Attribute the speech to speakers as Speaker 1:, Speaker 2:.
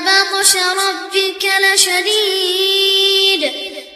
Speaker 1: بطش ربك لشديد.